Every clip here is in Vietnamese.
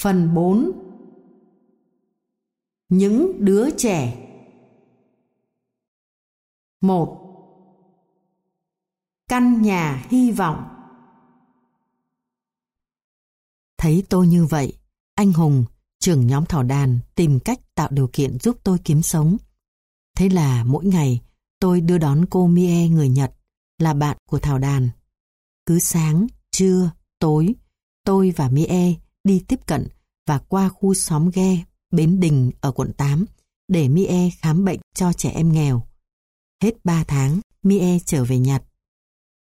Phần 4 Những đứa trẻ 1 Căn nhà hy vọng Thấy tôi như vậy, anh Hùng, trưởng nhóm thảo đàn tìm cách tạo điều kiện giúp tôi kiếm sống. Thế là mỗi ngày tôi đưa đón cô Mie người Nhật là bạn của thảo đàn. Cứ sáng, trưa, tối, tôi và Mie đi tiếp cận và qua khu xóm ghe Bến Đình ở quận 8 để Mie khám bệnh cho trẻ em nghèo. Hết 3 tháng, Mie trở về Nhật.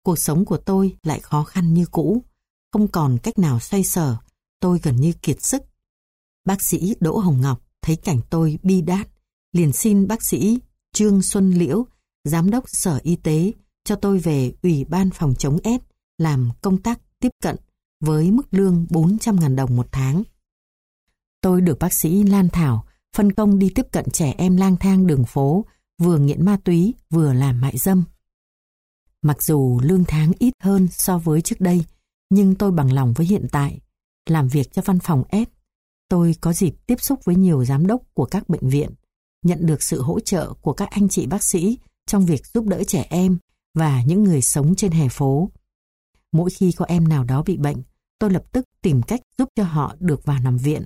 Cuộc sống của tôi lại khó khăn như cũ, không còn cách nào xoay sở, tôi gần như kiệt sức. Bác sĩ Đỗ Hồng Ngọc thấy cảnh tôi bi đát, liền xin bác sĩ Trương Xuân Liễu, Giám đốc Sở Y tế, cho tôi về Ủy ban phòng chống S làm công tác tiếp cận với mức lương 400.000 đồng một tháng. Tôi được bác sĩ Lan Thảo phân công đi tiếp cận trẻ em lang thang đường phố, vừa nghiện ma túy, vừa làm mại dâm. Mặc dù lương tháng ít hơn so với trước đây, nhưng tôi bằng lòng với hiện tại. Làm việc cho văn phòng S, tôi có dịp tiếp xúc với nhiều giám đốc của các bệnh viện, nhận được sự hỗ trợ của các anh chị bác sĩ trong việc giúp đỡ trẻ em và những người sống trên hè phố. Mỗi khi có em nào đó bị bệnh, tôi lập tức tìm cách giúp cho họ được vào nằm viện.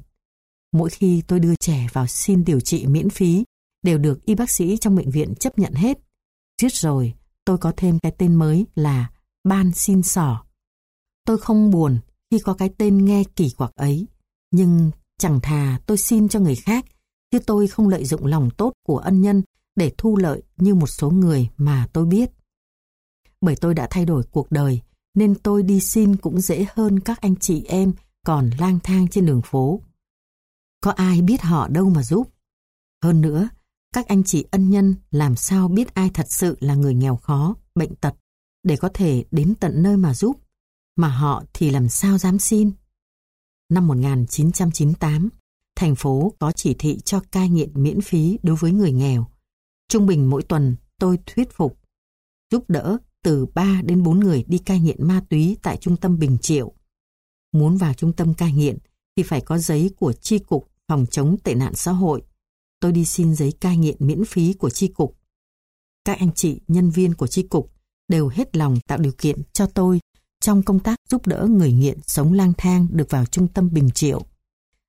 Mỗi khi tôi đưa trẻ vào xin điều trị miễn phí, đều được y bác sĩ trong bệnh viện chấp nhận hết. Chết rồi, tôi có thêm cái tên mới là Ban Xin Sỏ. Tôi không buồn khi có cái tên nghe kỳ quặc ấy, nhưng chẳng thà tôi xin cho người khác, chứ tôi không lợi dụng lòng tốt của ân nhân để thu lợi như một số người mà tôi biết. Bởi tôi đã thay đổi cuộc đời, nên tôi đi xin cũng dễ hơn các anh chị em còn lang thang trên đường phố. Có ai biết họ đâu mà giúp. Hơn nữa, các anh chị ân nhân làm sao biết ai thật sự là người nghèo khó, bệnh tật, để có thể đến tận nơi mà giúp, mà họ thì làm sao dám xin. Năm 1998, thành phố có chỉ thị cho cai nghiện miễn phí đối với người nghèo. Trung bình mỗi tuần tôi thuyết phục, giúp đỡ từ 3 đến 4 người đi cai nghiện ma túy tại trung tâm Bình Triệu. Muốn vào trung tâm cai nghiện thì phải có giấy của Chi cục phòng chống tệ nạn xã hội. Tôi đi xin giấy cai nghiện miễn phí của Chi cục. Các anh chị, nhân viên của Chi cục đều hết lòng tạo điều kiện cho tôi trong công tác giúp đỡ người nghiện sống lang thang được vào trung tâm Bình Triệu.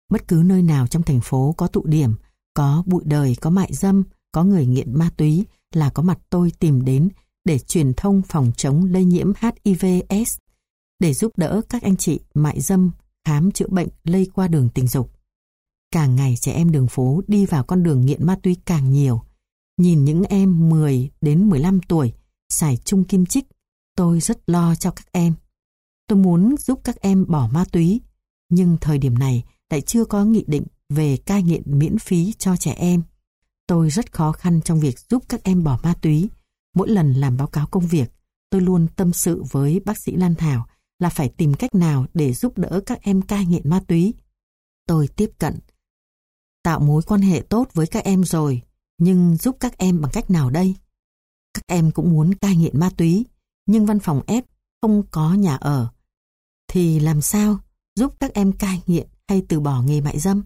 Bất cứ nơi nào trong thành phố có tụ điểm, có bụi đời, có mại dâm, có người nghiện ma túy là có mặt tôi tìm đến để truyền thông phòng chống lây nhiễm HIVS, để giúp đỡ các anh chị mại dâm khám chữa bệnh lây qua đường tình dục. Càng ngày trẻ em đường phố đi vào con đường nghiện ma túy càng nhiều. Nhìn những em 10 đến 15 tuổi xài chung kim chích, tôi rất lo cho các em. Tôi muốn giúp các em bỏ ma túy, nhưng thời điểm này lại chưa có nghị định về cai nghiện miễn phí cho trẻ em. Tôi rất khó khăn trong việc giúp các em bỏ ma túy. Mỗi lần làm báo cáo công việc, tôi luôn tâm sự với bác sĩ Lan Thảo là phải tìm cách nào để giúp đỡ các em cai nghiện ma túy. Tôi tiếp cận, tạo mối quan hệ tốt với các em rồi, nhưng giúp các em bằng cách nào đây? Các em cũng muốn cai nghiện ma túy, nhưng văn phòng ép không có nhà ở. Thì làm sao giúp các em cai nghiện hay từ bỏ nghề mại dâm?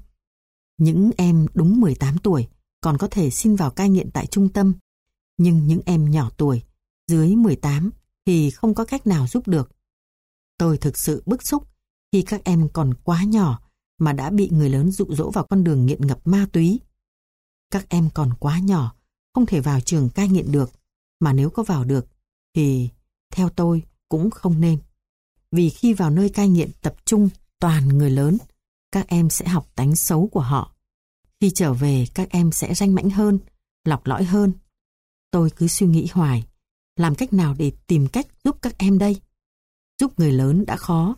Những em đúng 18 tuổi còn có thể xin vào cai nghiện tại trung tâm, nhưng những em nhỏ tuổi, dưới 18 thì không có cách nào giúp được. Tôi thực sự bức xúc khi các em còn quá nhỏ mà đã bị người lớn dụ dỗ vào con đường nghiện ngập ma túy. Các em còn quá nhỏ, không thể vào trường cai nghiện được, mà nếu có vào được, thì theo tôi cũng không nên. Vì khi vào nơi cai nghiện tập trung toàn người lớn, các em sẽ học tánh xấu của họ. Khi trở về các em sẽ ranh mãnh hơn, lọc lõi hơn. Tôi cứ suy nghĩ hoài, làm cách nào để tìm cách giúp các em đây? Giúp người lớn đã khó,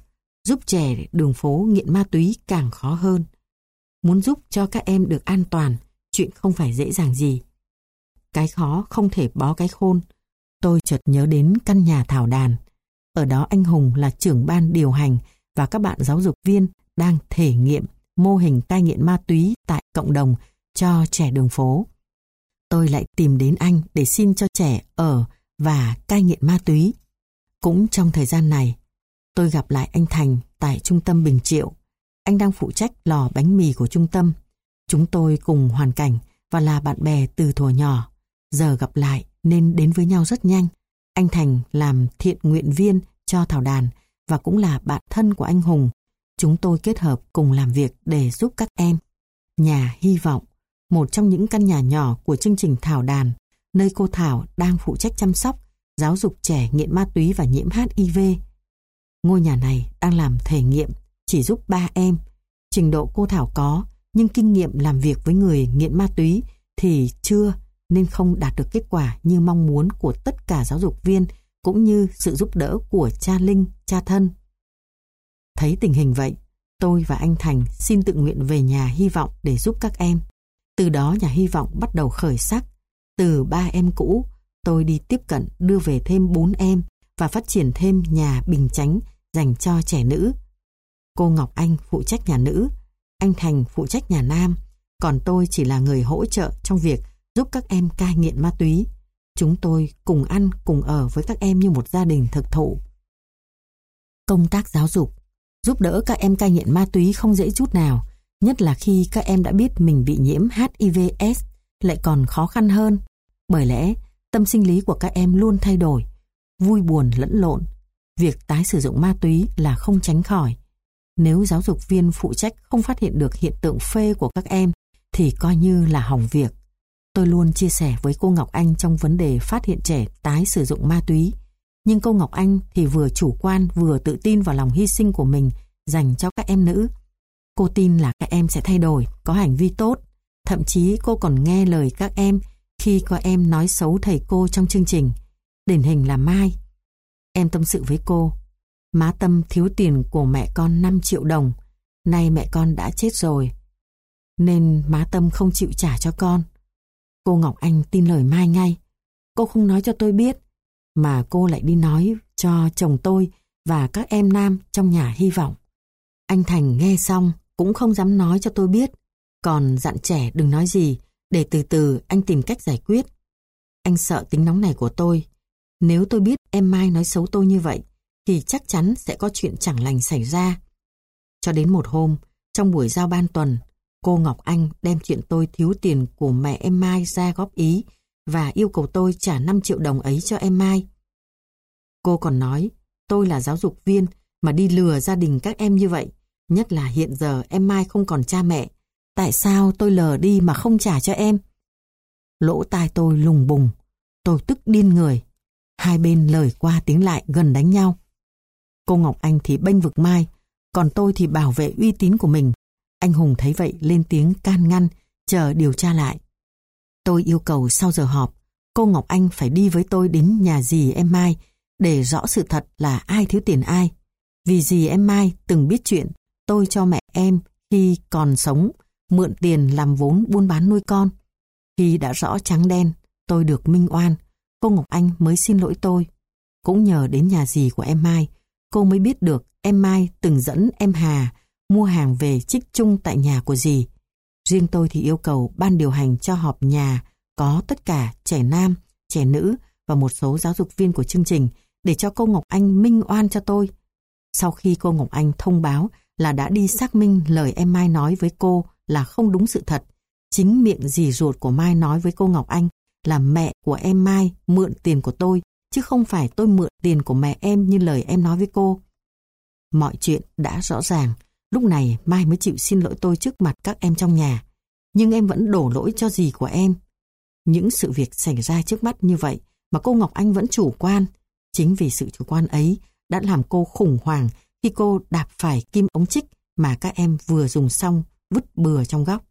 giúp trẻ đường phố nghiện ma túy càng khó hơn. Muốn giúp cho các em được an toàn, chuyện không phải dễ dàng gì. Cái khó không thể bó cái khôn. Tôi chợt nhớ đến căn nhà thảo đàn. Ở đó anh Hùng là trưởng ban điều hành và các bạn giáo dục viên đang thể nghiệm mô hình cai nghiện ma túy tại cộng đồng cho trẻ đường phố. Tôi lại tìm đến anh để xin cho trẻ ở và cai nghiện ma túy. Cũng trong thời gian này, tôi gặp lại anh Thành tại trung tâm Bình Triệu. anh đang phụ trách lò bánh mì của trung tâm. Chúng tôi cùng hoàn cảnh và là bạn bè từ thuở nhỏ. Giờ gặp lại nên đến với nhau rất nhanh. Anh Thành làm thiện nguyện viên cho Thảo Đàn và cũng là bạn thân của anh Hùng. Chúng tôi kết hợp cùng làm việc để giúp các em. Nhà hy vọng, một trong những căn nhà nhỏ của chương trình Thảo Đàn, nơi cô Thảo đang phụ trách chăm sóc, giáo dục trẻ nghiện ma túy và nhiễm HIV. Ngôi nhà này đang làm thể nghiệm, chỉ giúp ba em. Trình độ cô Thảo có, nhưng kinh nghiệm làm việc với người nghiện ma túy thì chưa nên không đạt được kết quả như mong muốn của tất cả giáo dục viên cũng như sự giúp đỡ của cha Linh, cha thân. Thấy tình hình vậy, tôi và anh Thành xin tự nguyện về nhà hy vọng để giúp các em. Từ đó nhà hy vọng bắt đầu khởi sắc. Từ ba em cũ, tôi đi tiếp cận đưa về thêm bốn em và phát triển thêm nhà bình chánh dành cho trẻ nữ. Cô Ngọc Anh phụ trách nhà nữ, anh Thành phụ trách nhà nam, còn tôi chỉ là người hỗ trợ trong việc giúp các em cai nghiện ma túy. Chúng tôi cùng ăn, cùng ở với các em như một gia đình thực thụ. Công tác giáo dục Giúp đỡ các em cai nghiện ma túy không dễ chút nào, nhất là khi các em đã biết mình bị nhiễm HIVS lại còn khó khăn hơn. Bởi lẽ, tâm sinh lý của các em luôn thay đổi, vui buồn lẫn lộn. Việc tái sử dụng ma túy là không tránh khỏi. Nếu giáo dục viên phụ trách không phát hiện được hiện tượng phê của các em, thì coi như là hỏng việc. Tôi luôn chia sẻ với cô Ngọc Anh trong vấn đề phát hiện trẻ tái sử dụng ma túy. Nhưng cô Ngọc Anh thì vừa chủ quan vừa tự tin vào lòng hy sinh của mình dành cho các em nữ. Cô tin là các em sẽ thay đổi, có hành vi tốt. Thậm chí cô còn nghe lời các em khi có em nói xấu thầy cô trong chương trình. Điển hình là Mai. Em tâm sự với cô. Má Tâm thiếu tiền của mẹ con 5 triệu đồng. Nay mẹ con đã chết rồi. Nên má Tâm không chịu trả cho con. Cô Ngọc Anh tin lời Mai ngay. Cô không nói cho tôi biết, mà cô lại đi nói cho chồng tôi và các em nam trong nhà hy vọng. Anh Thành nghe xong cũng không dám nói cho tôi biết, còn dặn trẻ đừng nói gì, để từ từ anh tìm cách giải quyết. Anh sợ tính nóng này của tôi. Nếu tôi biết em Mai nói xấu tôi như vậy, thì chắc chắn sẽ có chuyện chẳng lành xảy ra. Cho đến một hôm, trong buổi giao ban tuần, cô Ngọc Anh đem chuyện tôi thiếu tiền của mẹ em Mai ra góp ý và yêu cầu tôi trả 5 triệu đồng ấy cho em Mai. Cô còn nói, tôi là giáo dục viên mà đi lừa gia đình các em như vậy, nhất là hiện giờ em Mai không còn cha mẹ. Tại sao tôi lờ đi mà không trả cho em? Lỗ tai tôi lùng bùng, tôi tức điên người. Hai bên lời qua tiếng lại gần đánh nhau. Cô Ngọc Anh thì bênh vực Mai, còn tôi thì bảo vệ uy tín của mình. Anh Hùng thấy vậy lên tiếng can ngăn, chờ điều tra lại. Tôi yêu cầu sau giờ họp, cô Ngọc Anh phải đi với tôi đến nhà dì em Mai để rõ sự thật là ai thiếu tiền ai. Vì dì em Mai từng biết chuyện tôi cho mẹ em khi còn sống mượn tiền làm vốn buôn bán nuôi con. Khi đã rõ trắng đen, tôi được minh oan, cô Ngọc Anh mới xin lỗi tôi. Cũng nhờ đến nhà dì của em Mai, cô mới biết được em Mai từng dẫn em Hà mua hàng về trích chung tại nhà của dì. Riêng tôi thì yêu cầu ban điều hành cho họp nhà có tất cả trẻ nam, trẻ nữ và một số giáo dục viên của chương trình để cho cô Ngọc Anh minh oan cho tôi. Sau khi cô Ngọc Anh thông báo là đã đi xác minh lời em Mai nói với cô là không đúng sự thật, chính miệng dì ruột của Mai nói với cô Ngọc Anh là mẹ của em Mai mượn tiền của tôi, chứ không phải tôi mượn tiền của mẹ em như lời em nói với cô. Mọi chuyện đã rõ ràng, lúc này Mai mới chịu xin lỗi tôi trước mặt các em trong nhà, nhưng em vẫn đổ lỗi cho dì của em. Những sự việc xảy ra trước mắt như vậy mà cô Ngọc Anh vẫn chủ quan, chính vì sự chủ quan ấy đã làm cô khủng hoảng khi cô đạp phải kim ống chích mà các em vừa dùng xong vứt bừa trong góc.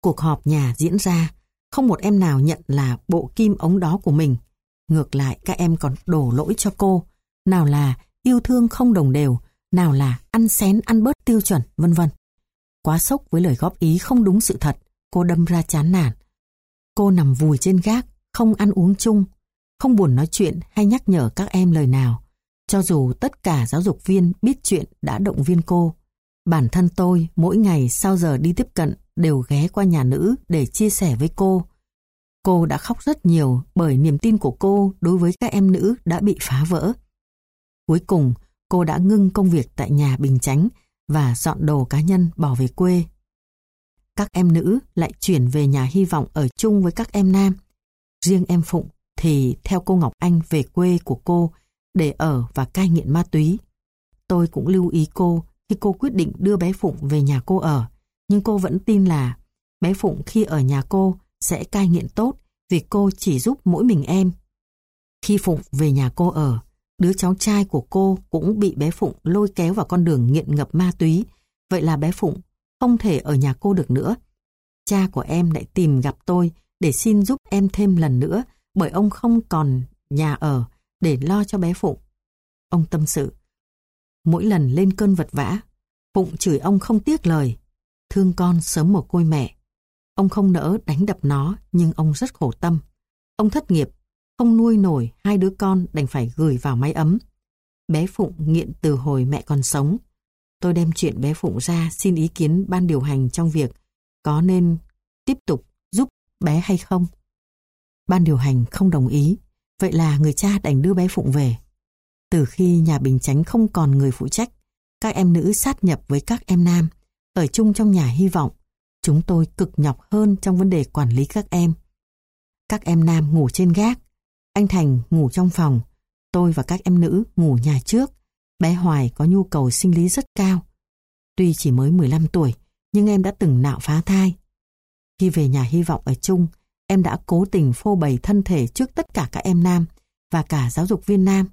Cuộc họp nhà diễn ra, không một em nào nhận là bộ kim ống đó của mình. Ngược lại các em còn đổ lỗi cho cô, nào là yêu thương không đồng đều, nào là ăn xén ăn bớt tiêu chuẩn, vân vân. Quá sốc với lời góp ý không đúng sự thật, cô đâm ra chán nản. Cô nằm vùi trên gác, không ăn uống chung, không buồn nói chuyện hay nhắc nhở các em lời nào. Cho dù tất cả giáo dục viên biết chuyện đã động viên cô, bản thân tôi mỗi ngày sau giờ đi tiếp cận đều ghé qua nhà nữ để chia sẻ với cô. Cô đã khóc rất nhiều bởi niềm tin của cô đối với các em nữ đã bị phá vỡ. Cuối cùng, cô đã ngưng công việc tại nhà Bình Chánh và dọn đồ cá nhân bỏ về quê. Các em nữ lại chuyển về nhà hy vọng ở chung với các em nam. Riêng em Phụng thì theo cô Ngọc Anh về quê của cô để ở và cai nghiện ma túy. Tôi cũng lưu ý cô khi cô quyết định đưa bé Phụng về nhà cô ở, nhưng cô vẫn tin là bé Phụng khi ở nhà cô sẽ cai nghiện tốt vì cô chỉ giúp mỗi mình em. Khi Phụng về nhà cô ở, đứa cháu trai của cô cũng bị bé Phụng lôi kéo vào con đường nghiện ngập ma túy, vậy là bé Phụng không thể ở nhà cô được nữa. Cha của em lại tìm gặp tôi để xin giúp em thêm lần nữa bởi ông không còn nhà ở để lo cho bé Phụng. Ông tâm sự. Mỗi lần lên cơn vật vã, Phụng chửi ông không tiếc lời. Thương con sớm một côi mẹ. Ông không nỡ đánh đập nó nhưng ông rất khổ tâm. Ông thất nghiệp, không nuôi nổi hai đứa con đành phải gửi vào máy ấm. Bé Phụng nghiện từ hồi mẹ còn sống. Tôi đem chuyện bé Phụng ra xin ý kiến ban điều hành trong việc có nên tiếp tục giúp bé hay không. Ban điều hành không đồng ý, vậy là người cha đành đưa bé Phụng về. Từ khi nhà Bình Chánh không còn người phụ trách, các em nữ sát nhập với các em nam, ở chung trong nhà hy vọng. Chúng tôi cực nhọc hơn trong vấn đề quản lý các em. Các em nam ngủ trên gác, anh Thành ngủ trong phòng, tôi và các em nữ ngủ nhà trước. Bé Hoài có nhu cầu sinh lý rất cao. Tuy chỉ mới 15 tuổi, nhưng em đã từng nạo phá thai. Khi về nhà hy vọng ở chung, em đã cố tình phô bày thân thể trước tất cả các em nam và cả giáo dục viên nam.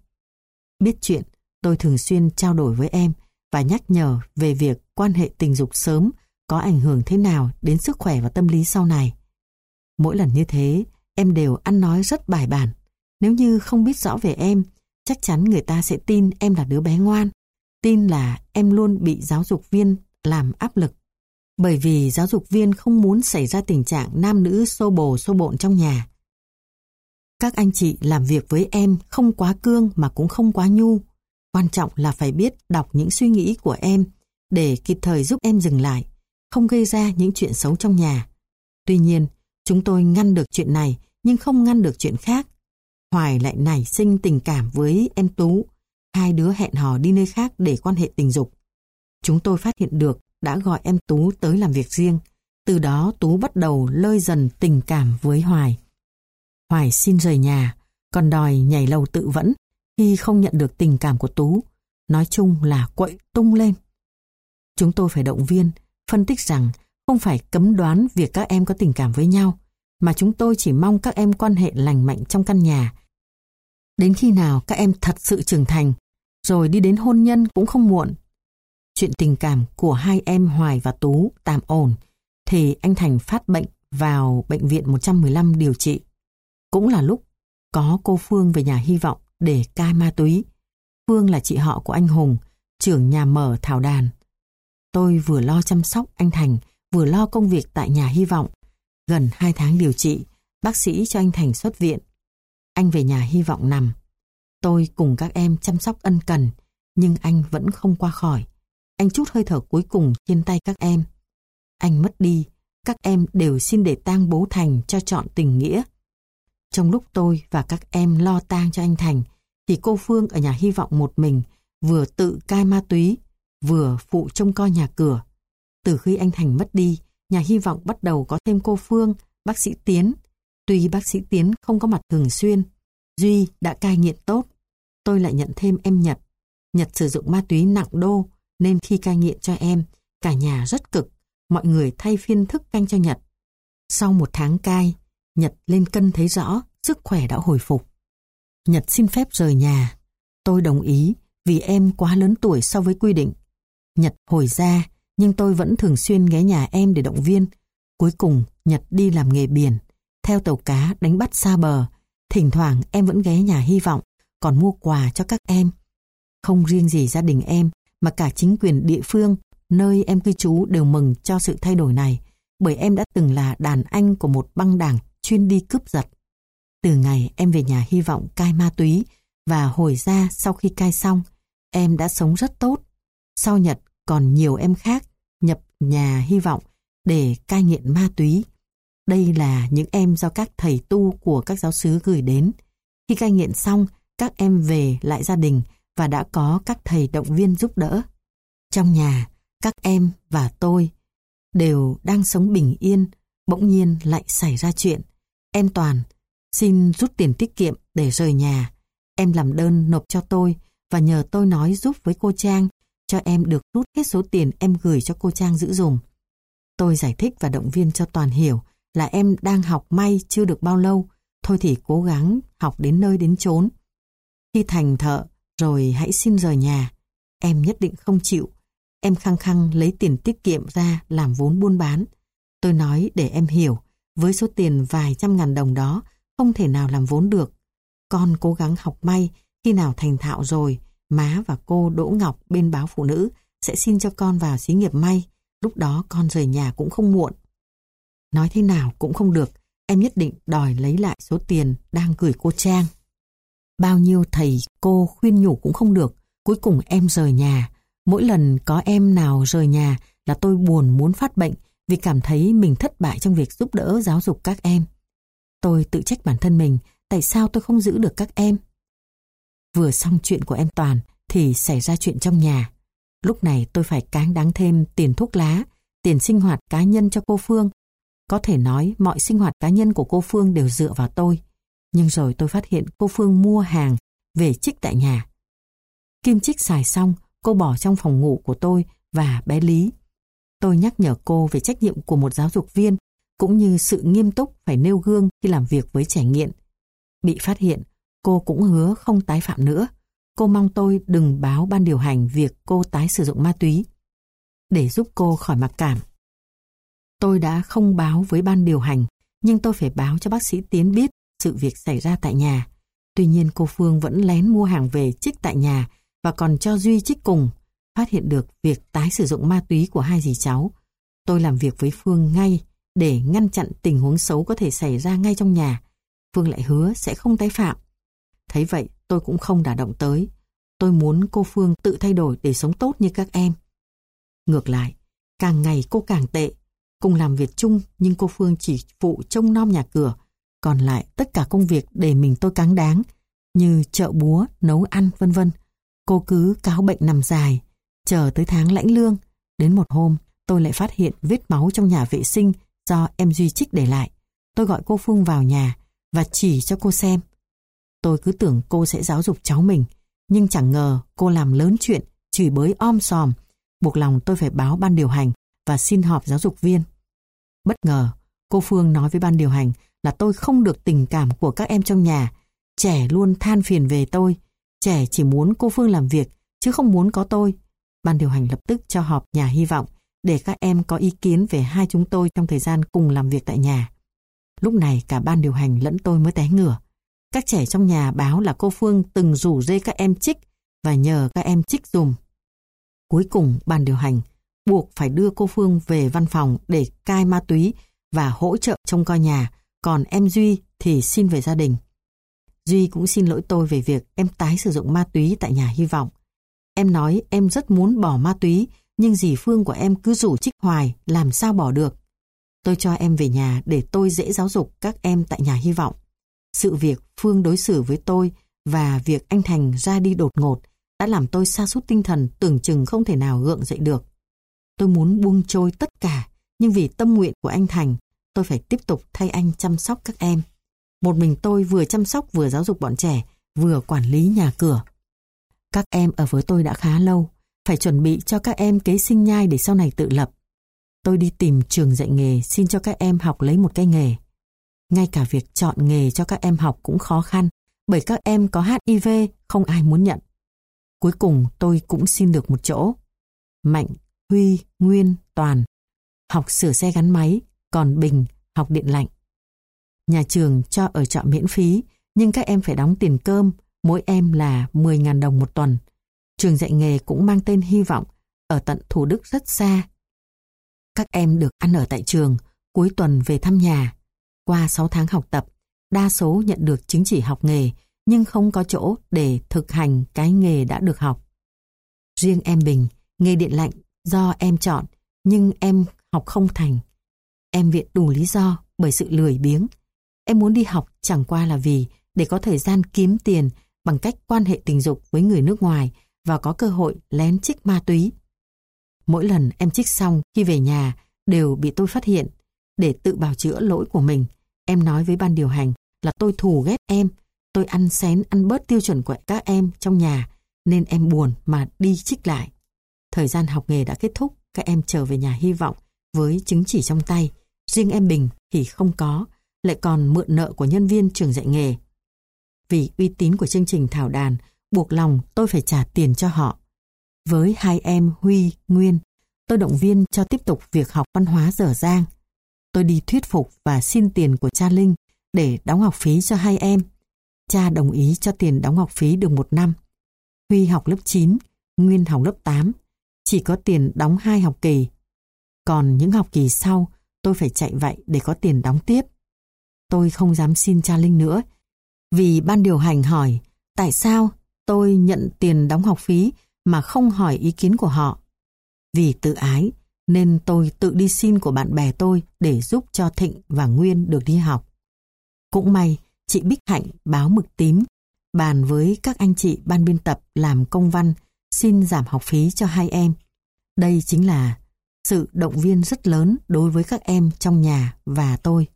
Biết chuyện, tôi thường xuyên trao đổi với em và nhắc nhở về việc quan hệ tình dục sớm có ảnh hưởng thế nào đến sức khỏe và tâm lý sau này. Mỗi lần như thế, em đều ăn nói rất bài bản. Nếu như không biết rõ về em, chắc chắn người ta sẽ tin em là đứa bé ngoan, tin là em luôn bị giáo dục viên làm áp lực. Bởi vì giáo dục viên không muốn xảy ra tình trạng nam nữ xô bồ xô bộn trong nhà. Các anh chị làm việc với em không quá cương mà cũng không quá nhu. Quan trọng là phải biết đọc những suy nghĩ của em để kịp thời giúp em dừng lại, không gây ra những chuyện xấu trong nhà. Tuy nhiên, chúng tôi ngăn được chuyện này nhưng không ngăn được chuyện khác. Hoài lại nảy sinh tình cảm với em Tú. Hai đứa hẹn hò đi nơi khác để quan hệ tình dục. Chúng tôi phát hiện được đã gọi em Tú tới làm việc riêng. Từ đó Tú bắt đầu lơi dần tình cảm với Hoài. Hoài xin rời nhà, còn đòi nhảy lầu tự vẫn khi không nhận được tình cảm của Tú. Nói chung là quậy tung lên. Chúng tôi phải động viên, phân tích rằng không phải cấm đoán việc các em có tình cảm với nhau, mà chúng tôi chỉ mong các em quan hệ lành mạnh trong căn nhà. Đến khi nào các em thật sự trưởng thành, rồi đi đến hôn nhân cũng không muộn. Chuyện tình cảm của hai em Hoài và Tú tạm ổn, thì anh Thành phát bệnh vào bệnh viện 115 điều trị. Cũng là lúc có cô Phương về nhà hy vọng để cai ma túy. Phương là chị họ của anh Hùng, trưởng nhà mở thảo đàn. Tôi vừa lo chăm sóc anh Thành, vừa lo công việc tại nhà hy vọng. Gần 2 tháng điều trị, bác sĩ cho anh Thành xuất viện. Anh về nhà hy vọng nằm. Tôi cùng các em chăm sóc ân cần, nhưng anh vẫn không qua khỏi. Anh chút hơi thở cuối cùng trên tay các em. Anh mất đi, các em đều xin để tang bố Thành cho chọn tình nghĩa. Trong lúc tôi và các em lo tang cho anh Thành, thì cô Phương ở nhà hy vọng một mình, vừa tự cai ma túy, vừa phụ trông coi nhà cửa. Từ khi anh Thành mất đi, nhà hy vọng bắt đầu có thêm cô Phương, bác sĩ Tiến. Tuy bác sĩ Tiến không có mặt thường xuyên, Duy đã cai nghiện tốt. Tôi lại nhận thêm em Nhật. Nhật sử dụng ma túy nặng đô, nên khi cai nghiện cho em, cả nhà rất cực, mọi người thay phiên thức canh cho Nhật. Sau một tháng cai, Nhật lên cân thấy rõ, sức khỏe đã hồi phục. Nhật xin phép rời nhà. Tôi đồng ý vì em quá lớn tuổi so với quy định. Nhật hồi ra, nhưng tôi vẫn thường xuyên ghé nhà em để động viên. Cuối cùng, Nhật đi làm nghề biển, theo tàu cá đánh bắt xa bờ. Thỉnh thoảng em vẫn ghé nhà hy vọng, còn mua quà cho các em. Không riêng gì gia đình em, mà cả chính quyền địa phương, nơi em cư trú đều mừng cho sự thay đổi này, bởi em đã từng là đàn anh của một băng đảng chuyên đi cướp giật. Từ ngày em về nhà hy vọng cai ma túy và hồi ra sau khi cai xong, em đã sống rất tốt. Sau Nhật còn nhiều em khác nhập nhà hy vọng để cai nghiện ma túy. Đây là những em do các thầy tu của các giáo sứ gửi đến. Khi cai nghiện xong, các em về lại gia đình và đã có các thầy động viên giúp đỡ. Trong nhà, các em và tôi đều đang sống bình yên, bỗng nhiên lại xảy ra chuyện. Em Toàn xin rút tiền tiết kiệm để rời nhà. Em làm đơn nộp cho tôi và nhờ tôi nói giúp với cô Trang cho em được rút hết số tiền em gửi cho cô Trang giữ dùng. Tôi giải thích và động viên cho Toàn hiểu là em đang học may chưa được bao lâu, thôi thì cố gắng học đến nơi đến chốn. Khi thành thợ, rồi hãy xin rời nhà. Em nhất định không chịu. Em khăng khăng lấy tiền tiết kiệm ra làm vốn buôn bán. Tôi nói để em hiểu, với số tiền vài trăm ngàn đồng đó, không thể nào làm vốn được. Con cố gắng học may, khi nào thành thạo rồi, má và cô Đỗ Ngọc bên báo phụ nữ sẽ xin cho con vào xí nghiệp may. Lúc đó con rời nhà cũng không muộn. Nói thế nào cũng không được, em nhất định đòi lấy lại số tiền đang gửi cô Trang. Bao nhiêu thầy cô khuyên nhủ cũng không được, cuối cùng em rời nhà. Mỗi lần có em nào rời nhà là tôi buồn muốn phát bệnh vì cảm thấy mình thất bại trong việc giúp đỡ giáo dục các em. Tôi tự trách bản thân mình, tại sao tôi không giữ được các em? Vừa xong chuyện của em Toàn thì xảy ra chuyện trong nhà. Lúc này tôi phải cáng đáng thêm tiền thuốc lá, tiền sinh hoạt cá nhân cho cô Phương. Có thể nói mọi sinh hoạt cá nhân của cô Phương đều dựa vào tôi. Nhưng rồi tôi phát hiện cô Phương mua hàng về trích tại nhà. Kim chích xài xong, cô bỏ trong phòng ngủ của tôi và bé Lý. Tôi nhắc nhở cô về trách nhiệm của một giáo dục viên cũng như sự nghiêm túc phải nêu gương khi làm việc với trẻ nghiện. Bị phát hiện, cô cũng hứa không tái phạm nữa. Cô mong tôi đừng báo ban điều hành việc cô tái sử dụng ma túy. Để giúp cô khỏi mặc cảm. Tôi đã không báo với ban điều hành, nhưng tôi phải báo cho bác sĩ Tiến biết sự việc xảy ra tại nhà. Tuy nhiên cô Phương vẫn lén mua hàng về trích tại nhà và còn cho Duy trích cùng, phát hiện được việc tái sử dụng ma túy của hai dì cháu. Tôi làm việc với Phương ngay để ngăn chặn tình huống xấu có thể xảy ra ngay trong nhà. Phương lại hứa sẽ không tái phạm. Thấy vậy tôi cũng không đả động tới. Tôi muốn cô Phương tự thay đổi để sống tốt như các em. Ngược lại, càng ngày cô càng tệ. Cùng làm việc chung nhưng cô Phương chỉ phụ trông nom nhà cửa. Còn lại tất cả công việc để mình tôi cáng đáng như chợ búa, nấu ăn vân vân. Cô cứ cáo bệnh nằm dài, chờ tới tháng lãnh lương. Đến một hôm, tôi lại phát hiện vết máu trong nhà vệ sinh do em Duy Trích để lại. Tôi gọi cô Phương vào nhà và chỉ cho cô xem. Tôi cứ tưởng cô sẽ giáo dục cháu mình, nhưng chẳng ngờ cô làm lớn chuyện, chửi bới om sòm, buộc lòng tôi phải báo ban điều hành và xin họp giáo dục viên. Bất ngờ, cô Phương nói với ban điều hành là tôi không được tình cảm của các em trong nhà. Trẻ luôn than phiền về tôi. Trẻ chỉ muốn cô Phương làm việc, chứ không muốn có tôi. Ban điều hành lập tức cho họp nhà hy vọng để các em có ý kiến về hai chúng tôi trong thời gian cùng làm việc tại nhà. Lúc này cả ban điều hành lẫn tôi mới té ngửa. Các trẻ trong nhà báo là cô Phương từng rủ dây các em trích và nhờ các em trích dùm. Cuối cùng ban điều hành buộc phải đưa cô Phương về văn phòng để cai ma túy và hỗ trợ trông coi nhà, còn em Duy thì xin về gia đình. Duy cũng xin lỗi tôi về việc em tái sử dụng ma túy tại nhà hy vọng. Em nói em rất muốn bỏ ma túy nhưng dì Phương của em cứ rủ trích hoài, làm sao bỏ được. Tôi cho em về nhà để tôi dễ giáo dục các em tại nhà hy vọng. Sự việc Phương đối xử với tôi và việc anh Thành ra đi đột ngột đã làm tôi sa sút tinh thần tưởng chừng không thể nào gượng dậy được. Tôi muốn buông trôi tất cả, nhưng vì tâm nguyện của anh Thành, tôi phải tiếp tục thay anh chăm sóc các em. Một mình tôi vừa chăm sóc vừa giáo dục bọn trẻ, vừa quản lý nhà cửa. Các em ở với tôi đã khá lâu, phải chuẩn bị cho các em kế sinh nhai để sau này tự lập. Tôi đi tìm trường dạy nghề xin cho các em học lấy một cái nghề. Ngay cả việc chọn nghề cho các em học cũng khó khăn bởi các em có HIV không ai muốn nhận. Cuối cùng tôi cũng xin được một chỗ. Mạnh, Huy, Nguyên, Toàn học sửa xe gắn máy, còn Bình học điện lạnh. Nhà trường cho ở trọ miễn phí nhưng các em phải đóng tiền cơm, mỗi em là 10.000 đồng một tuần. Trường dạy nghề cũng mang tên Hy vọng, ở tận Thủ Đức rất xa. Các em được ăn ở tại trường, cuối tuần về thăm nhà. Qua 6 tháng học tập, đa số nhận được chứng chỉ học nghề, nhưng không có chỗ để thực hành cái nghề đã được học. Riêng em Bình, nghề điện lạnh do em chọn, nhưng em học không thành. Em viện đủ lý do bởi sự lười biếng. Em muốn đi học chẳng qua là vì để có thời gian kiếm tiền bằng cách quan hệ tình dục với người nước ngoài và có cơ hội lén chích ma túy. Mỗi lần em chích xong khi về nhà đều bị tôi phát hiện. Để tự bào chữa lỗi của mình, em nói với ban điều hành là tôi thù ghét em. Tôi ăn xén, ăn bớt tiêu chuẩn của các em trong nhà, nên em buồn mà đi trích lại. Thời gian học nghề đã kết thúc, các em trở về nhà hy vọng với chứng chỉ trong tay. Riêng em Bình thì không có, lại còn mượn nợ của nhân viên trường dạy nghề. Vì uy tín của chương trình thảo đàn, buộc lòng tôi phải trả tiền cho họ. Với hai em Huy, Nguyên, tôi động viên cho tiếp tục việc học văn hóa dở dang. Tôi đi thuyết phục và xin tiền của cha Linh để đóng học phí cho hai em. Cha đồng ý cho tiền đóng học phí được một năm. Huy học lớp 9, Nguyên học lớp 8. Chỉ có tiền đóng hai học kỳ. Còn những học kỳ sau, tôi phải chạy vậy để có tiền đóng tiếp. Tôi không dám xin cha Linh nữa, vì ban điều hành hỏi tại sao tôi nhận tiền đóng học phí mà không hỏi ý kiến của họ. Vì tự ái, nên tôi tự đi xin của bạn bè tôi để giúp cho Thịnh và Nguyên được đi học. Cũng may, chị Bích Hạnh báo mực tím, bàn với các anh chị ban biên tập làm công văn xin giảm học phí cho hai em. Đây chính là sự động viên rất lớn đối với các em trong nhà và tôi.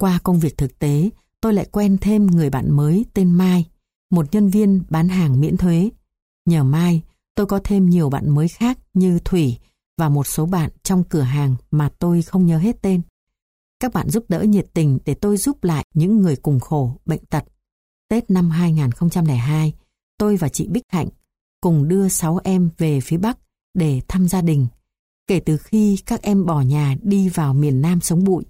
Qua công việc thực tế, tôi lại quen thêm người bạn mới tên Mai, một nhân viên bán hàng miễn thuế. Nhờ Mai, tôi có thêm nhiều bạn mới khác như Thủy và một số bạn trong cửa hàng mà tôi không nhớ hết tên. Các bạn giúp đỡ nhiệt tình để tôi giúp lại những người cùng khổ, bệnh tật. Tết năm 2002, tôi và chị Bích Hạnh cùng đưa 6 em về phía Bắc để thăm gia đình. Kể từ khi các em bỏ nhà đi vào miền Nam sống bụi,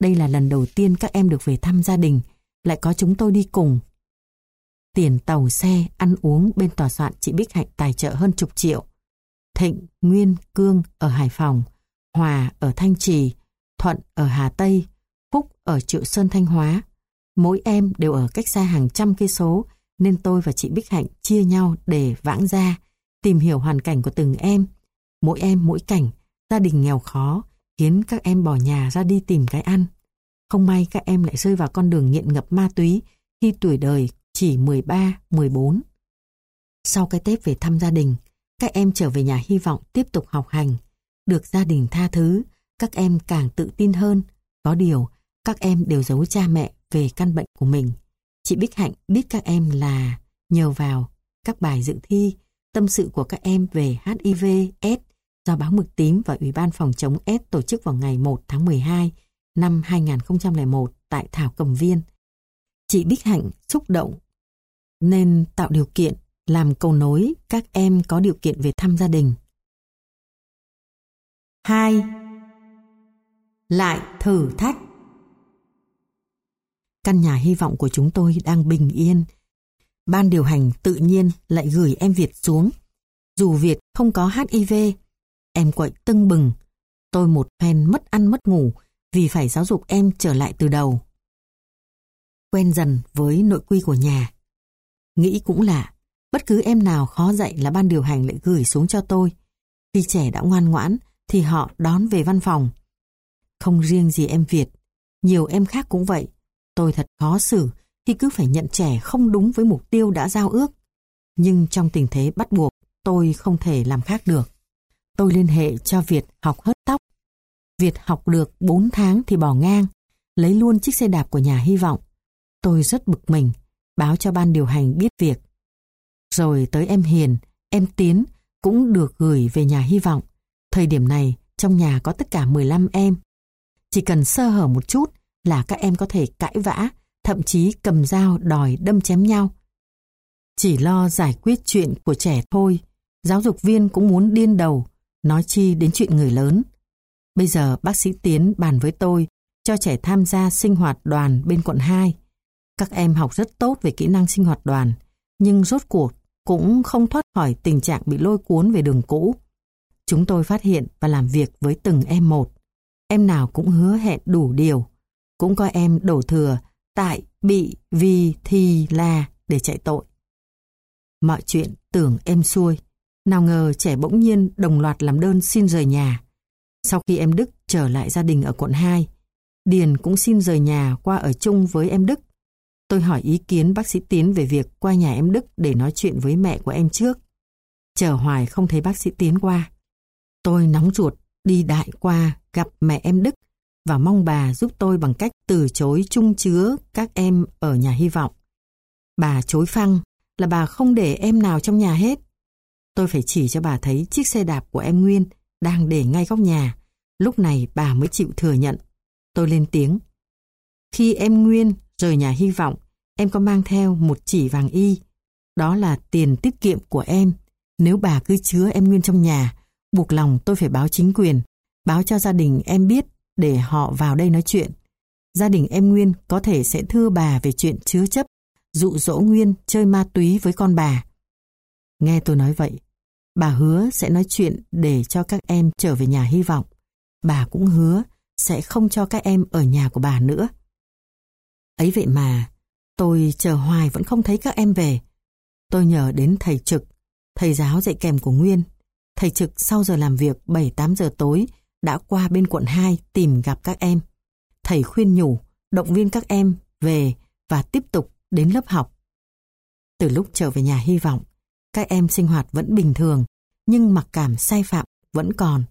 đây là lần đầu tiên các em được về thăm gia đình, lại có chúng tôi đi cùng. Tiền tàu xe, ăn uống bên tòa soạn chị Bích Hạnh tài trợ hơn chục triệu. Thịnh, Nguyên, Cương ở Hải Phòng, Hòa ở Thanh Trì, Thuận ở Hà Tây, Phúc ở Triệu Sơn Thanh Hóa. Mỗi em đều ở cách xa hàng trăm cây số, nên tôi và chị Bích Hạnh chia nhau để vãng ra, tìm hiểu hoàn cảnh của từng em. Mỗi em mỗi cảnh, gia đình nghèo khó, khiến các em bỏ nhà ra đi tìm cái ăn. Không may các em lại rơi vào con đường nghiện ngập ma túy khi tuổi đời chỉ 13, 14. Sau cái Tết về thăm gia đình, các em trở về nhà hy vọng tiếp tục học hành. Được gia đình tha thứ, các em càng tự tin hơn. Có điều, các em đều giấu cha mẹ về căn bệnh của mình. Chị Bích Hạnh biết các em là nhờ vào các bài dự thi, tâm sự của các em về HIV, S do báo Mực Tím và Ủy ban Phòng chống S tổ chức vào ngày 1 tháng 12 năm 2001 tại Thảo Cầm Viên. Chị Bích Hạnh xúc động nên tạo điều kiện làm cầu nối các em có điều kiện về thăm gia đình. 2. Lại thử thách Căn nhà hy vọng của chúng tôi đang bình yên. Ban điều hành tự nhiên lại gửi em Việt xuống. Dù Việt không có HIV, em quậy tưng bừng. Tôi một phen mất ăn mất ngủ vì phải giáo dục em trở lại từ đầu. Quen dần với nội quy của nhà. Nghĩ cũng lạ, bất cứ em nào khó dạy là ban điều hành lại gửi xuống cho tôi. Khi trẻ đã ngoan ngoãn thì họ đón về văn phòng. Không riêng gì em Việt, nhiều em khác cũng vậy. Tôi thật khó xử khi cứ phải nhận trẻ không đúng với mục tiêu đã giao ước. Nhưng trong tình thế bắt buộc, tôi không thể làm khác được. Tôi liên hệ cho Việt học hớt tóc. Việt học được 4 tháng thì bỏ ngang, lấy luôn chiếc xe đạp của nhà hy vọng. Tôi rất bực mình, báo cho ban điều hành biết việc. Rồi tới em Hiền, em Tiến cũng được gửi về nhà hy vọng. Thời điểm này, trong nhà có tất cả 15 em. Chỉ cần sơ hở một chút là các em có thể cãi vã, thậm chí cầm dao đòi đâm chém nhau. Chỉ lo giải quyết chuyện của trẻ thôi, giáo dục viên cũng muốn điên đầu, nói chi đến chuyện người lớn. Bây giờ bác sĩ Tiến bàn với tôi cho trẻ tham gia sinh hoạt đoàn bên quận 2. Các em học rất tốt về kỹ năng sinh hoạt đoàn, nhưng rốt cuộc cũng không thoát khỏi tình trạng bị lôi cuốn về đường cũ. Chúng tôi phát hiện và làm việc với từng em một. Em nào cũng hứa hẹn đủ điều. Cũng có em đổ thừa tại, bị, vì, thì, là để chạy tội. Mọi chuyện tưởng em xuôi. Nào ngờ trẻ bỗng nhiên đồng loạt làm đơn xin rời nhà. Sau khi em Đức trở lại gia đình ở quận 2, Điền cũng xin rời nhà qua ở chung với em Đức. Tôi hỏi ý kiến bác sĩ Tiến về việc qua nhà em Đức để nói chuyện với mẹ của em trước. Chờ hoài không thấy bác sĩ Tiến qua. Tôi nóng ruột đi đại qua gặp mẹ em Đức và mong bà giúp tôi bằng cách từ chối chung chứa các em ở nhà hy vọng. Bà chối phăng là bà không để em nào trong nhà hết. Tôi phải chỉ cho bà thấy chiếc xe đạp của em Nguyên đang để ngay góc nhà. Lúc này bà mới chịu thừa nhận. Tôi lên tiếng. Khi em Nguyên rời nhà hy vọng, em có mang theo một chỉ vàng y. Đó là tiền tiết kiệm của em. Nếu bà cứ chứa em Nguyên trong nhà, buộc lòng tôi phải báo chính quyền, báo cho gia đình em biết để họ vào đây nói chuyện. Gia đình em Nguyên có thể sẽ thưa bà về chuyện chứa chấp, dụ dỗ Nguyên chơi ma túy với con bà. Nghe tôi nói vậy, bà hứa sẽ nói chuyện để cho các em trở về nhà hy vọng. Bà cũng hứa sẽ không cho các em ở nhà của bà nữa. Ấy vậy mà, tôi chờ hoài vẫn không thấy các em về. Tôi nhờ đến thầy trực, thầy giáo dạy kèm của Nguyên. Thầy trực sau giờ làm việc 7-8 giờ tối đã qua bên quận 2 tìm gặp các em. Thầy khuyên nhủ, động viên các em về và tiếp tục đến lớp học. Từ lúc trở về nhà hy vọng, các em sinh hoạt vẫn bình thường, nhưng mặc cảm sai phạm vẫn còn.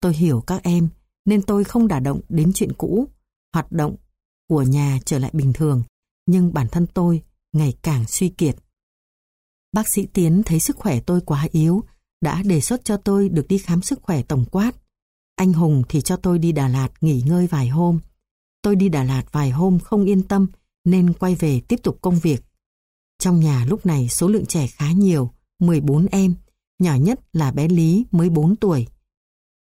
Tôi hiểu các em, nên tôi không đả động đến chuyện cũ, hoạt động của nhà trở lại bình thường, nhưng bản thân tôi ngày càng suy kiệt. Bác sĩ Tiến thấy sức khỏe tôi quá yếu, đã đề xuất cho tôi được đi khám sức khỏe tổng quát. Anh Hùng thì cho tôi đi Đà Lạt nghỉ ngơi vài hôm. Tôi đi Đà Lạt vài hôm không yên tâm nên quay về tiếp tục công việc. Trong nhà lúc này số lượng trẻ khá nhiều, 14 em, nhỏ nhất là bé Lý mới 4 tuổi.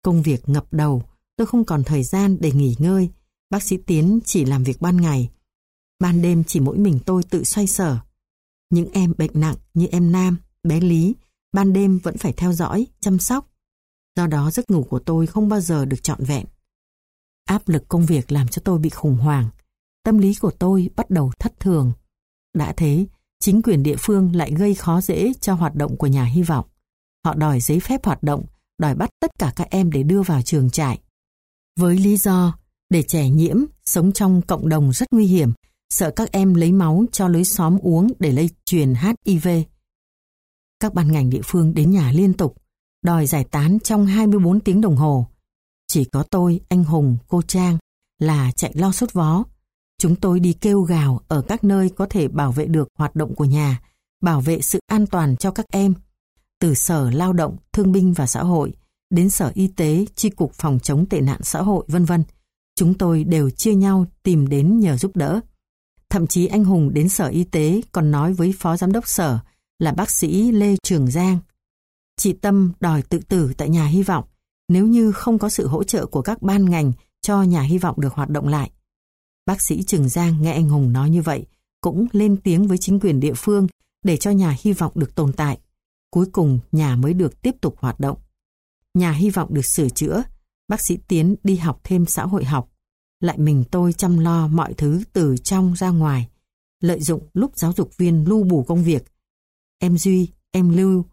Công việc ngập đầu, tôi không còn thời gian để nghỉ ngơi. Bác sĩ Tiến chỉ làm việc ban ngày. Ban đêm chỉ mỗi mình tôi tự xoay sở. Những em bệnh nặng như em Nam, bé Lý, ban đêm vẫn phải theo dõi, chăm sóc. Do đó giấc ngủ của tôi không bao giờ được trọn vẹn. Áp lực công việc làm cho tôi bị khủng hoảng. Tâm lý của tôi bắt đầu thất thường. Đã thế, chính quyền địa phương lại gây khó dễ cho hoạt động của nhà hy vọng. Họ đòi giấy phép hoạt động, đòi bắt tất cả các em để đưa vào trường trại. Với lý do, để trẻ nhiễm, sống trong cộng đồng rất nguy hiểm, sợ các em lấy máu cho lối xóm uống để lây truyền HIV. Các ban ngành địa phương đến nhà liên tục, đòi giải tán trong 24 tiếng đồng hồ. Chỉ có tôi, anh Hùng, cô Trang là chạy lo sốt vó. Chúng tôi đi kêu gào ở các nơi có thể bảo vệ được hoạt động của nhà, bảo vệ sự an toàn cho các em. Từ Sở Lao động, Thương binh và Xã hội, đến Sở Y tế, Chi cục Phòng chống tệ nạn xã hội, vân vân. Chúng tôi đều chia nhau tìm đến nhờ giúp đỡ. Thậm chí anh Hùng đến Sở Y tế còn nói với Phó Giám đốc Sở là bác sĩ Lê Trường Giang Chị Tâm đòi tự tử tại nhà hy vọng nếu như không có sự hỗ trợ của các ban ngành cho nhà hy vọng được hoạt động lại. Bác sĩ Trường Giang nghe anh Hùng nói như vậy cũng lên tiếng với chính quyền địa phương để cho nhà hy vọng được tồn tại. Cuối cùng nhà mới được tiếp tục hoạt động. Nhà hy vọng được sửa chữa, bác sĩ Tiến đi học thêm xã hội học. Lại mình tôi chăm lo mọi thứ từ trong ra ngoài. Lợi dụng lúc giáo dục viên lưu bù công việc. Em Duy, em Lưu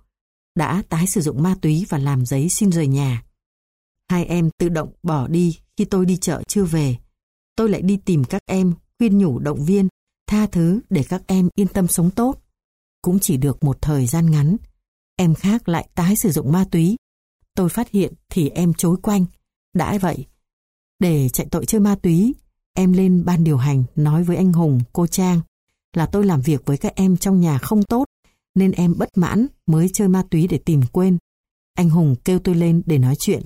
đã tái sử dụng ma túy và làm giấy xin rời nhà. Hai em tự động bỏ đi khi tôi đi chợ chưa về. Tôi lại đi tìm các em, khuyên nhủ động viên, tha thứ để các em yên tâm sống tốt. Cũng chỉ được một thời gian ngắn. Em khác lại tái sử dụng ma túy. Tôi phát hiện thì em chối quanh. Đã vậy, để chạy tội chơi ma túy, em lên ban điều hành nói với anh Hùng, cô Trang là tôi làm việc với các em trong nhà không tốt nên em bất mãn mới chơi ma túy để tìm quên. Anh Hùng kêu tôi lên để nói chuyện.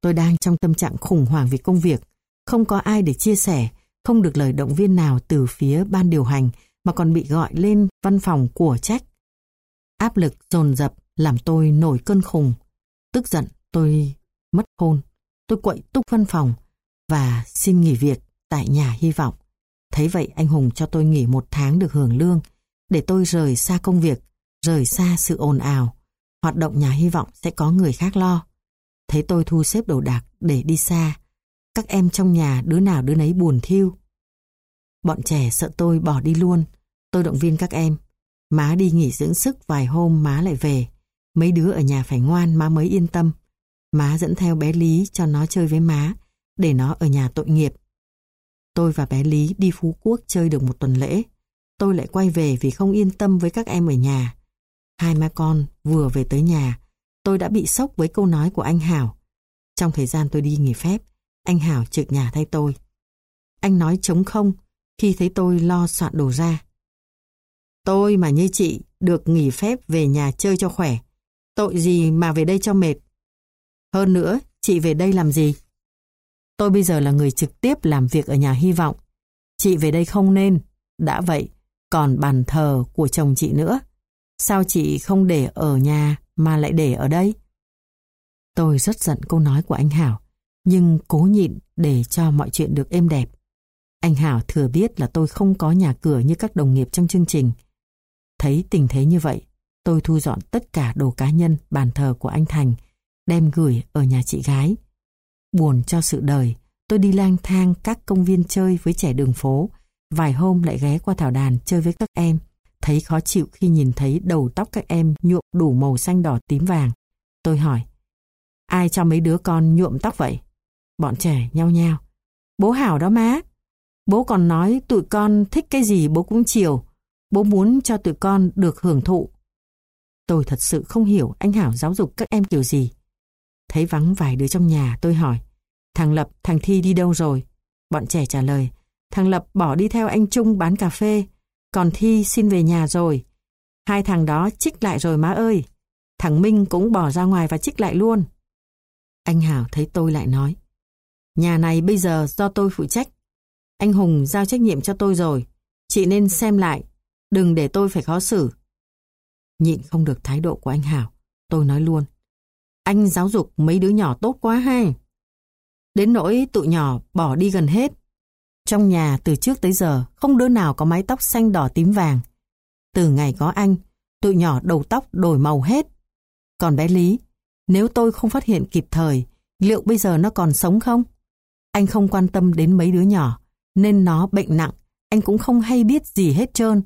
Tôi đang trong tâm trạng khủng hoảng vì công việc, không có ai để chia sẻ, không được lời động viên nào từ phía ban điều hành mà còn bị gọi lên văn phòng của trách. Áp lực dồn dập làm tôi nổi cơn khùng. Tức giận tôi mất hôn. Tôi quậy túc văn phòng và xin nghỉ việc tại nhà hy vọng. Thấy vậy anh Hùng cho tôi nghỉ một tháng được hưởng lương để tôi rời xa công việc rời xa sự ồn ào, hoạt động nhà hy vọng sẽ có người khác lo. Thấy tôi thu xếp đồ đạc để đi xa, các em trong nhà đứa nào đứa nấy buồn thiêu. Bọn trẻ sợ tôi bỏ đi luôn, tôi động viên các em. Má đi nghỉ dưỡng sức vài hôm má lại về, mấy đứa ở nhà phải ngoan má mới yên tâm. Má dẫn theo bé Lý cho nó chơi với má, để nó ở nhà tội nghiệp. Tôi và bé Lý đi Phú Quốc chơi được một tuần lễ. Tôi lại quay về vì không yên tâm với các em ở nhà. Hai má con vừa về tới nhà, tôi đã bị sốc với câu nói của anh Hảo. Trong thời gian tôi đi nghỉ phép, anh Hảo trực nhà thay tôi. Anh nói trống không khi thấy tôi lo soạn đồ ra. Tôi mà như chị được nghỉ phép về nhà chơi cho khỏe. Tội gì mà về đây cho mệt. Hơn nữa, chị về đây làm gì? Tôi bây giờ là người trực tiếp làm việc ở nhà hy vọng. Chị về đây không nên. Đã vậy, còn bàn thờ của chồng chị nữa. Sao chị không để ở nhà mà lại để ở đây? Tôi rất giận câu nói của anh Hảo, nhưng cố nhịn để cho mọi chuyện được êm đẹp. Anh Hảo thừa biết là tôi không có nhà cửa như các đồng nghiệp trong chương trình. Thấy tình thế như vậy, tôi thu dọn tất cả đồ cá nhân, bàn thờ của anh Thành, đem gửi ở nhà chị gái. Buồn cho sự đời, tôi đi lang thang các công viên chơi với trẻ đường phố, vài hôm lại ghé qua thảo đàn chơi với các em, thấy khó chịu khi nhìn thấy đầu tóc các em nhuộm đủ màu xanh đỏ tím vàng. Tôi hỏi, ai cho mấy đứa con nhuộm tóc vậy? Bọn trẻ nhau nhau. Bố Hảo đó má. Bố còn nói tụi con thích cái gì bố cũng chiều. Bố muốn cho tụi con được hưởng thụ. Tôi thật sự không hiểu anh Hảo giáo dục các em kiểu gì. Thấy vắng vài đứa trong nhà tôi hỏi. Thằng Lập, thằng Thi đi đâu rồi? Bọn trẻ trả lời. Thằng Lập bỏ đi theo anh Trung bán cà phê. Còn Thi xin về nhà rồi. Hai thằng đó chích lại rồi má ơi. Thằng Minh cũng bỏ ra ngoài và chích lại luôn. Anh Hảo thấy tôi lại nói. Nhà này bây giờ do tôi phụ trách. Anh Hùng giao trách nhiệm cho tôi rồi. Chị nên xem lại. Đừng để tôi phải khó xử. Nhịn không được thái độ của anh Hảo. Tôi nói luôn. Anh giáo dục mấy đứa nhỏ tốt quá hay. Đến nỗi tụi nhỏ bỏ đi gần hết. Trong nhà từ trước tới giờ không đứa nào có mái tóc xanh đỏ tím vàng. Từ ngày có anh, tụi nhỏ đầu tóc đổi màu hết. Còn bé Lý, nếu tôi không phát hiện kịp thời, liệu bây giờ nó còn sống không? Anh không quan tâm đến mấy đứa nhỏ, nên nó bệnh nặng, anh cũng không hay biết gì hết trơn.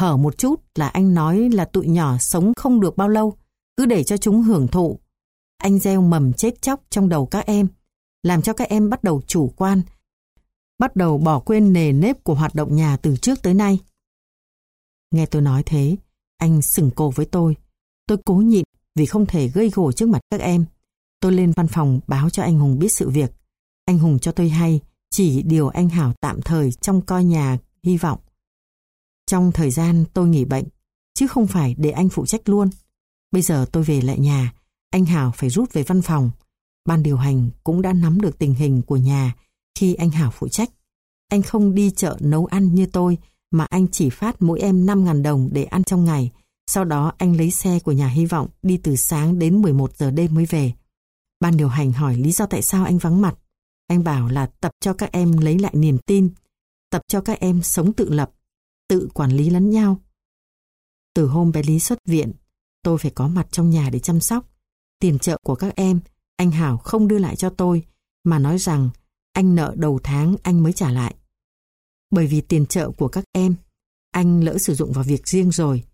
Hở một chút là anh nói là tụi nhỏ sống không được bao lâu, cứ để cho chúng hưởng thụ. Anh gieo mầm chết chóc trong đầu các em, làm cho các em bắt đầu chủ quan, bắt đầu bỏ quên nề nếp của hoạt động nhà từ trước tới nay. Nghe tôi nói thế, anh sừng cổ với tôi. Tôi cố nhịn vì không thể gây gổ trước mặt các em. Tôi lên văn phòng báo cho anh Hùng biết sự việc. Anh Hùng cho tôi hay chỉ điều anh Hảo tạm thời trong coi nhà hy vọng. Trong thời gian tôi nghỉ bệnh, chứ không phải để anh phụ trách luôn. Bây giờ tôi về lại nhà, anh Hảo phải rút về văn phòng. Ban điều hành cũng đã nắm được tình hình của nhà khi anh Hảo phụ trách. Anh không đi chợ nấu ăn như tôi, mà anh chỉ phát mỗi em 5.000 đồng để ăn trong ngày. Sau đó anh lấy xe của nhà hy vọng đi từ sáng đến 11 giờ đêm mới về. Ban điều hành hỏi lý do tại sao anh vắng mặt. Anh bảo là tập cho các em lấy lại niềm tin, tập cho các em sống tự lập, tự quản lý lẫn nhau. Từ hôm bé Lý xuất viện, tôi phải có mặt trong nhà để chăm sóc. Tiền trợ của các em, anh Hảo không đưa lại cho tôi, mà nói rằng anh nợ đầu tháng anh mới trả lại. Bởi vì tiền trợ của các em, anh lỡ sử dụng vào việc riêng rồi.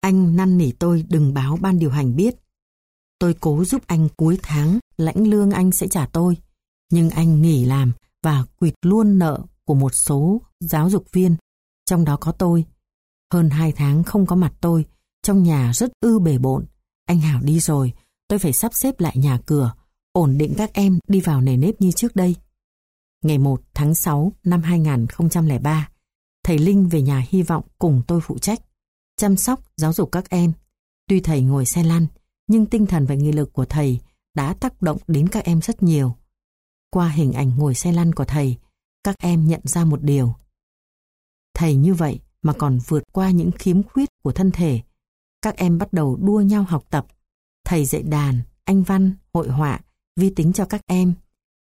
Anh năn nỉ tôi đừng báo ban điều hành biết. Tôi cố giúp anh cuối tháng, lãnh lương anh sẽ trả tôi. Nhưng anh nghỉ làm và quỵt luôn nợ của một số giáo dục viên, trong đó có tôi. Hơn hai tháng không có mặt tôi, trong nhà rất ư bể bộn. Anh Hảo đi rồi, tôi phải sắp xếp lại nhà cửa, ổn định các em đi vào nề nếp như trước đây. Ngày 1 tháng 6 năm 2003, thầy Linh về nhà hy vọng cùng tôi phụ trách, chăm sóc, giáo dục các em. Tuy thầy ngồi xe lăn, nhưng tinh thần và nghị lực của thầy đã tác động đến các em rất nhiều. Qua hình ảnh ngồi xe lăn của thầy, các em nhận ra một điều. Thầy như vậy mà còn vượt qua những khiếm khuyết của thân thể. Các em bắt đầu đua nhau học tập. Thầy dạy đàn, anh văn, hội họa, vi tính cho các em.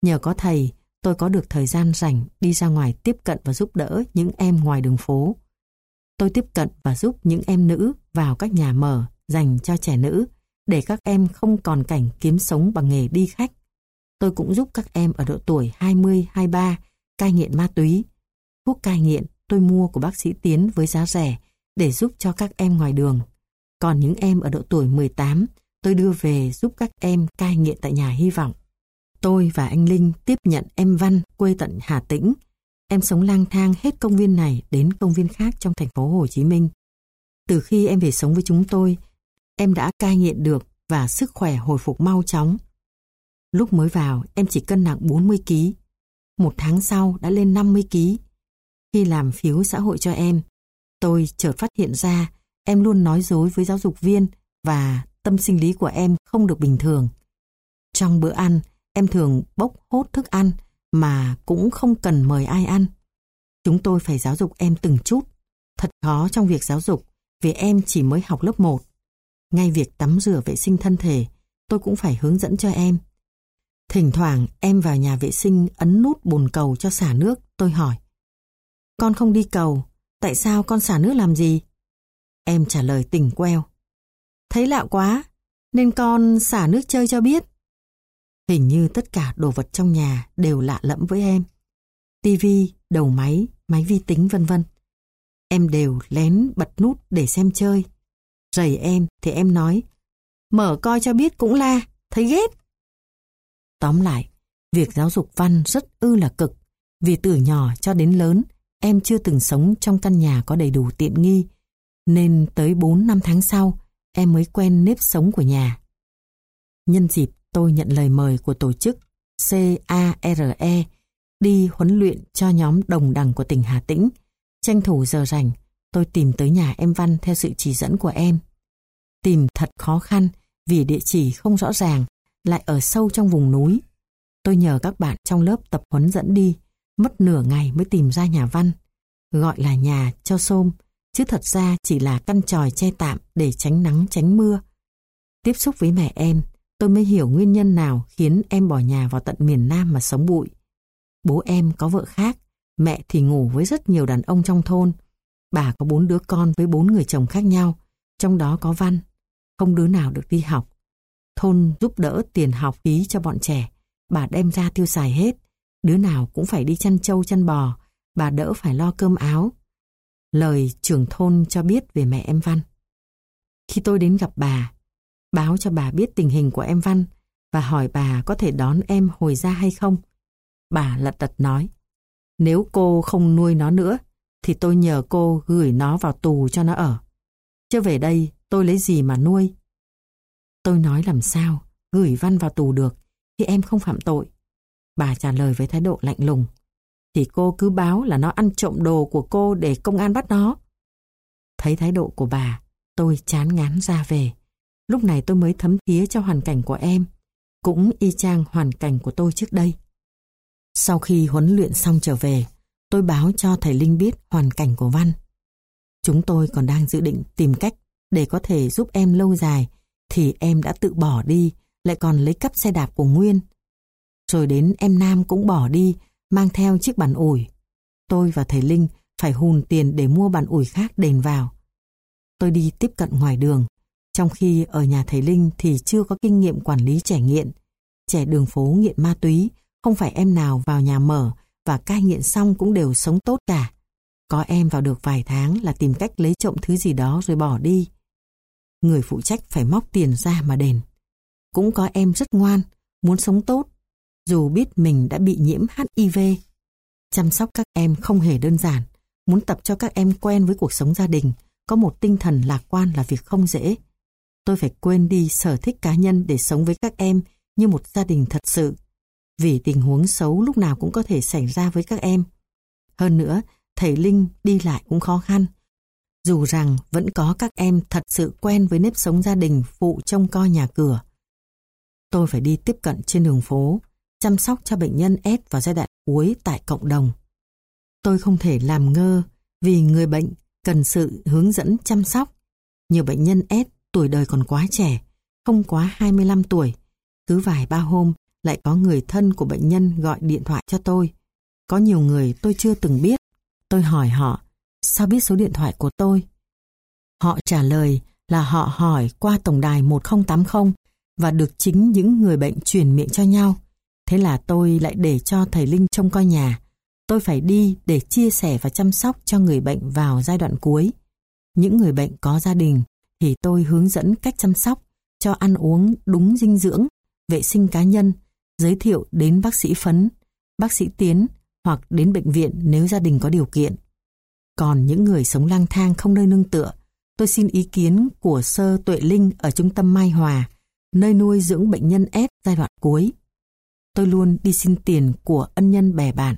Nhờ có thầy, tôi có được thời gian rảnh đi ra ngoài tiếp cận và giúp đỡ những em ngoài đường phố. Tôi tiếp cận và giúp những em nữ vào các nhà mở dành cho trẻ nữ để các em không còn cảnh kiếm sống bằng nghề đi khách. Tôi cũng giúp các em ở độ tuổi 20-23 cai nghiện ma túy. Thuốc cai nghiện tôi mua của bác sĩ Tiến với giá rẻ để giúp cho các em ngoài đường. Còn những em ở độ tuổi 18 tôi đưa về giúp các em cai nghiện tại nhà hy vọng. Tôi và anh Linh tiếp nhận em Văn quê tận Hà Tĩnh. Em sống lang thang hết công viên này đến công viên khác trong thành phố Hồ Chí Minh. Từ khi em về sống với chúng tôi, em đã cai nghiện được và sức khỏe hồi phục mau chóng. Lúc mới vào, em chỉ cân nặng 40 kg. Một tháng sau đã lên 50 kg. Khi làm phiếu xã hội cho em, tôi chợt phát hiện ra em luôn nói dối với giáo dục viên và tâm sinh lý của em không được bình thường. Trong bữa ăn, em thường bốc hốt thức ăn mà cũng không cần mời ai ăn. Chúng tôi phải giáo dục em từng chút. Thật khó trong việc giáo dục vì em chỉ mới học lớp 1. Ngay việc tắm rửa vệ sinh thân thể, tôi cũng phải hướng dẫn cho em. Thỉnh thoảng em vào nhà vệ sinh ấn nút bồn cầu cho xả nước, tôi hỏi. Con không đi cầu, tại sao con xả nước làm gì? Em trả lời tỉnh queo. Thấy lạ quá, nên con xả nước chơi cho biết. Hình như tất cả đồ vật trong nhà đều lạ lẫm với em. Tivi, đầu máy, máy vi tính vân vân. Em đều lén bật nút để xem chơi. Rầy em thì em nói, mở coi cho biết cũng la, thấy ghét. Tóm lại, việc giáo dục văn rất ư là cực, vì từ nhỏ cho đến lớn, em chưa từng sống trong căn nhà có đầy đủ tiện nghi, nên tới 4 năm tháng sau, em mới quen nếp sống của nhà. Nhân dịp tôi nhận lời mời của tổ chức CARE đi huấn luyện cho nhóm đồng đẳng của tỉnh Hà Tĩnh. Tranh thủ giờ rảnh, tôi tìm tới nhà em Văn theo sự chỉ dẫn của em. Tìm thật khó khăn vì địa chỉ không rõ ràng, lại ở sâu trong vùng núi. Tôi nhờ các bạn trong lớp tập huấn dẫn đi, mất nửa ngày mới tìm ra nhà Văn. Gọi là nhà cho xôm, chứ thật ra chỉ là căn tròi che tạm để tránh nắng tránh mưa. Tiếp xúc với mẹ em, tôi mới hiểu nguyên nhân nào khiến em bỏ nhà vào tận miền Nam mà sống bụi. Bố em có vợ khác, mẹ thì ngủ với rất nhiều đàn ông trong thôn. Bà có bốn đứa con với bốn người chồng khác nhau, trong đó có Văn. Không đứa nào được đi học. Thôn giúp đỡ tiền học phí cho bọn trẻ, bà đem ra tiêu xài hết. Đứa nào cũng phải đi chăn trâu chăn bò, bà đỡ phải lo cơm áo. Lời trưởng thôn cho biết về mẹ em Văn. Khi tôi đến gặp bà, báo cho bà biết tình hình của em Văn và hỏi bà có thể đón em hồi ra hay không. Bà lật đật nói, nếu cô không nuôi nó nữa, thì tôi nhờ cô gửi nó vào tù cho nó ở. Chứ về đây tôi lấy gì mà nuôi? Tôi nói làm sao, gửi Văn vào tù được, thì em không phạm tội. Bà trả lời với thái độ lạnh lùng. Thì cô cứ báo là nó ăn trộm đồ của cô để công an bắt nó. Thấy thái độ của bà, tôi chán ngán ra về. Lúc này tôi mới thấm thía cho hoàn cảnh của em, cũng y chang hoàn cảnh của tôi trước đây. Sau khi huấn luyện xong trở về, tôi báo cho thầy Linh biết hoàn cảnh của Văn. Chúng tôi còn đang dự định tìm cách để có thể giúp em lâu dài, thì em đã tự bỏ đi, lại còn lấy cắp xe đạp của Nguyên. Rồi đến em Nam cũng bỏ đi, mang theo chiếc bàn ủi. Tôi và thầy Linh phải hùn tiền để mua bàn ủi khác đền vào. Tôi đi tiếp cận ngoài đường, trong khi ở nhà thầy Linh thì chưa có kinh nghiệm quản lý trẻ nghiện. Trẻ đường phố nghiện ma túy, không phải em nào vào nhà mở và cai nghiện xong cũng đều sống tốt cả. Có em vào được vài tháng là tìm cách lấy trộm thứ gì đó rồi bỏ đi. Người phụ trách phải móc tiền ra mà đền. Cũng có em rất ngoan, muốn sống tốt, dù biết mình đã bị nhiễm HIV. Chăm sóc các em không hề đơn giản, muốn tập cho các em quen với cuộc sống gia đình, có một tinh thần lạc quan là việc không dễ. Tôi phải quên đi sở thích cá nhân để sống với các em như một gia đình thật sự, vì tình huống xấu lúc nào cũng có thể xảy ra với các em. Hơn nữa, thầy Linh đi lại cũng khó khăn. Dù rằng vẫn có các em thật sự quen với nếp sống gia đình phụ trông coi nhà cửa. Tôi phải đi tiếp cận trên đường phố, chăm sóc cho bệnh nhân S vào giai đoạn cuối tại cộng đồng. Tôi không thể làm ngơ vì người bệnh cần sự hướng dẫn chăm sóc. Nhiều bệnh nhân S tuổi đời còn quá trẻ, không quá 25 tuổi. Cứ vài ba hôm lại có người thân của bệnh nhân gọi điện thoại cho tôi. Có nhiều người tôi chưa từng biết. Tôi hỏi họ, sao biết số điện thoại của tôi? Họ trả lời là họ hỏi qua tổng đài 1080 và được chính những người bệnh truyền miệng cho nhau. Thế là tôi lại để cho thầy Linh trông coi nhà. Tôi phải đi để chia sẻ và chăm sóc cho người bệnh vào giai đoạn cuối. Những người bệnh có gia đình thì tôi hướng dẫn cách chăm sóc, cho ăn uống đúng dinh dưỡng, vệ sinh cá nhân, giới thiệu đến bác sĩ phấn, bác sĩ tiến hoặc đến bệnh viện nếu gia đình có điều kiện. Còn những người sống lang thang không nơi nương tựa, tôi xin ý kiến của sơ tuệ linh ở trung tâm Mai Hòa, nơi nuôi dưỡng bệnh nhân S giai đoạn cuối. Tôi luôn đi xin tiền của ân nhân bè bạn.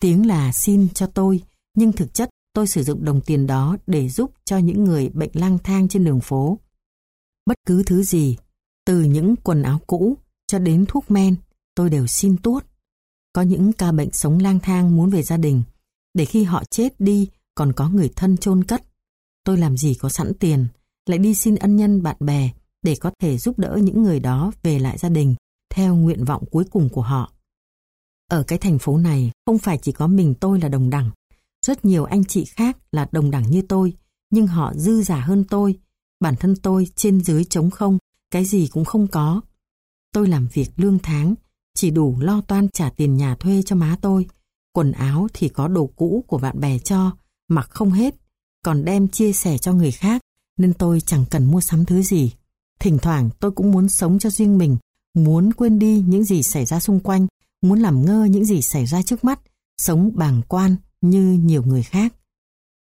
Tiếng là xin cho tôi, nhưng thực chất tôi sử dụng đồng tiền đó để giúp cho những người bệnh lang thang trên đường phố. Bất cứ thứ gì, từ những quần áo cũ cho đến thuốc men, tôi đều xin tuốt. Có những ca bệnh sống lang thang muốn về gia đình, để khi họ chết đi còn có người thân chôn cất. Tôi làm gì có sẵn tiền, lại đi xin ân nhân bạn bè để có thể giúp đỡ những người đó về lại gia đình theo nguyện vọng cuối cùng của họ. Ở cái thành phố này không phải chỉ có mình tôi là đồng đẳng. Rất nhiều anh chị khác là đồng đẳng như tôi, nhưng họ dư giả hơn tôi. Bản thân tôi trên dưới trống không, cái gì cũng không có. Tôi làm việc lương tháng, chỉ đủ lo toan trả tiền nhà thuê cho má tôi. Quần áo thì có đồ cũ của bạn bè cho, mặc không hết, còn đem chia sẻ cho người khác, nên tôi chẳng cần mua sắm thứ gì. Thỉnh thoảng tôi cũng muốn sống cho riêng mình, muốn quên đi những gì xảy ra xung quanh, muốn làm ngơ những gì xảy ra trước mắt, sống bàng quan như nhiều người khác.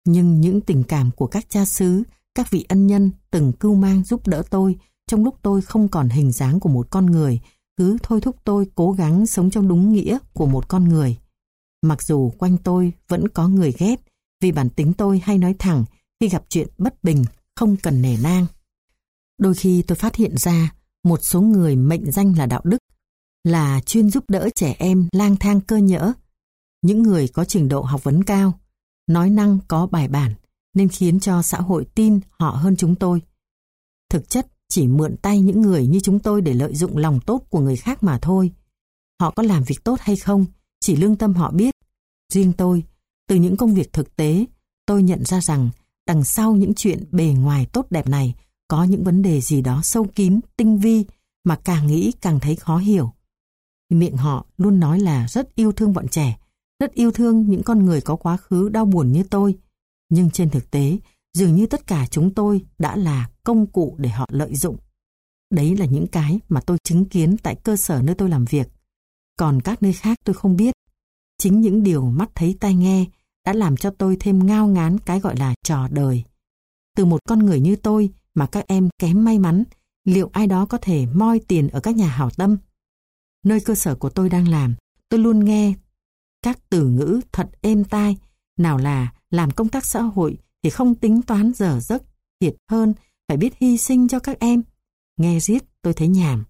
Nhưng những tình cảm của các cha xứ, các vị ân nhân từng cưu mang giúp đỡ tôi trong lúc tôi không còn hình dáng của một con người, cứ thôi thúc tôi cố gắng sống trong đúng nghĩa của một con người. Mặc dù quanh tôi vẫn có người ghét, vì bản tính tôi hay nói thẳng khi gặp chuyện bất bình, không cần nể nang. Đôi khi tôi phát hiện ra một số người mệnh danh là đạo đức, là chuyên giúp đỡ trẻ em lang thang cơ nhỡ. Những người có trình độ học vấn cao, nói năng có bài bản, nên khiến cho xã hội tin họ hơn chúng tôi. Thực chất chỉ mượn tay những người như chúng tôi để lợi dụng lòng tốt của người khác mà thôi. Họ có làm việc tốt hay không, chỉ lương tâm họ biết. Riêng tôi, từ những công việc thực tế, tôi nhận ra rằng đằng sau những chuyện bề ngoài tốt đẹp này có những vấn đề gì đó sâu kín, tinh vi mà càng nghĩ càng thấy khó hiểu. Miệng họ luôn nói là rất yêu thương bọn trẻ, rất yêu thương những con người có quá khứ đau buồn như tôi. Nhưng trên thực tế, dường như tất cả chúng tôi đã là công cụ để họ lợi dụng. Đấy là những cái mà tôi chứng kiến tại cơ sở nơi tôi làm việc. Còn các nơi khác tôi không biết. Chính những điều mắt thấy tai nghe đã làm cho tôi thêm ngao ngán cái gọi là trò đời. Từ một con người như tôi mà các em kém may mắn, liệu ai đó có thể moi tiền ở các nhà hảo tâm? Nơi cơ sở của tôi đang làm, tôi luôn nghe các từ ngữ thật êm tai, nào là làm công tác xã hội thì không tính toán giờ giấc, thiệt hơn, phải biết hy sinh cho các em. Nghe riết tôi thấy nhàm.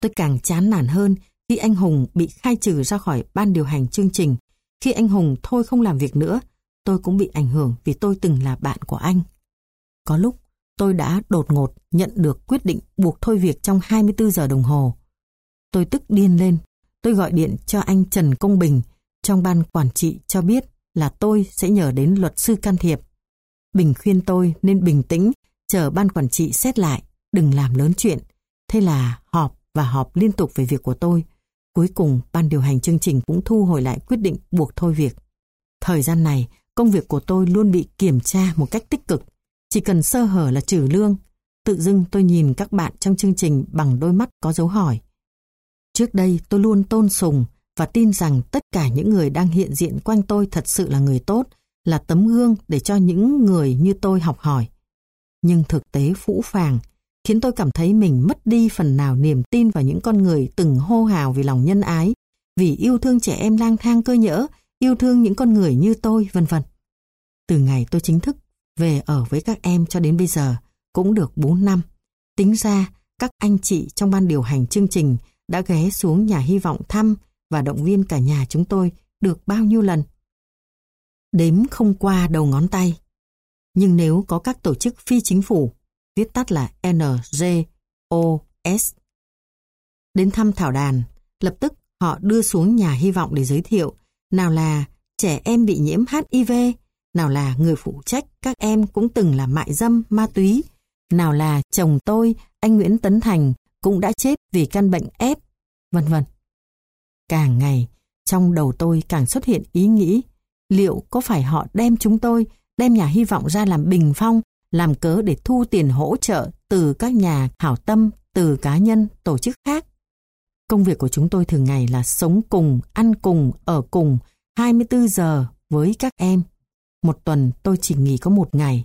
Tôi càng chán nản hơn khi anh Hùng bị khai trừ ra khỏi ban điều hành chương trình. Khi anh Hùng thôi không làm việc nữa, tôi cũng bị ảnh hưởng vì tôi từng là bạn của anh. Có lúc tôi đã đột ngột nhận được quyết định buộc thôi việc trong 24 giờ đồng hồ. Tôi tức điên lên, tôi gọi điện cho anh Trần Công Bình trong ban quản trị cho biết là tôi sẽ nhờ đến luật sư can thiệp. Bình khuyên tôi nên bình tĩnh, chờ ban quản trị xét lại, đừng làm lớn chuyện. Thế là họp và họp liên tục về việc của tôi. Cuối cùng, ban điều hành chương trình cũng thu hồi lại quyết định buộc thôi việc. Thời gian này, công việc của tôi luôn bị kiểm tra một cách tích cực. Chỉ cần sơ hở là trừ lương. Tự dưng tôi nhìn các bạn trong chương trình bằng đôi mắt có dấu hỏi. Trước đây tôi luôn tôn sùng và tin rằng tất cả những người đang hiện diện quanh tôi thật sự là người tốt, là tấm gương để cho những người như tôi học hỏi. Nhưng thực tế phũ phàng khiến tôi cảm thấy mình mất đi phần nào niềm tin vào những con người từng hô hào vì lòng nhân ái, vì yêu thương trẻ em lang thang cơ nhỡ, yêu thương những con người như tôi, vân vân. Từ ngày tôi chính thức về ở với các em cho đến bây giờ, cũng được 4 năm. Tính ra, các anh chị trong ban điều hành chương trình đã ghé xuống nhà hy vọng thăm và động viên cả nhà chúng tôi được bao nhiêu lần. Đếm không qua đầu ngón tay. Nhưng nếu có các tổ chức phi chính phủ, viết tắt là NGOS, đến thăm thảo đàn, lập tức họ đưa xuống nhà hy vọng để giới thiệu. Nào là trẻ em bị nhiễm HIV, nào là người phụ trách các em cũng từng là mại dâm, ma túy, nào là chồng tôi, anh Nguyễn Tấn Thành cũng đã chết vì căn bệnh S, vân vân. Càng ngày, trong đầu tôi càng xuất hiện ý nghĩ liệu có phải họ đem chúng tôi, đem nhà hy vọng ra làm bình phong, làm cớ để thu tiền hỗ trợ từ các nhà hảo tâm, từ cá nhân, tổ chức khác. Công việc của chúng tôi thường ngày là sống cùng, ăn cùng, ở cùng, 24 giờ với các em. Một tuần tôi chỉ nghỉ có một ngày.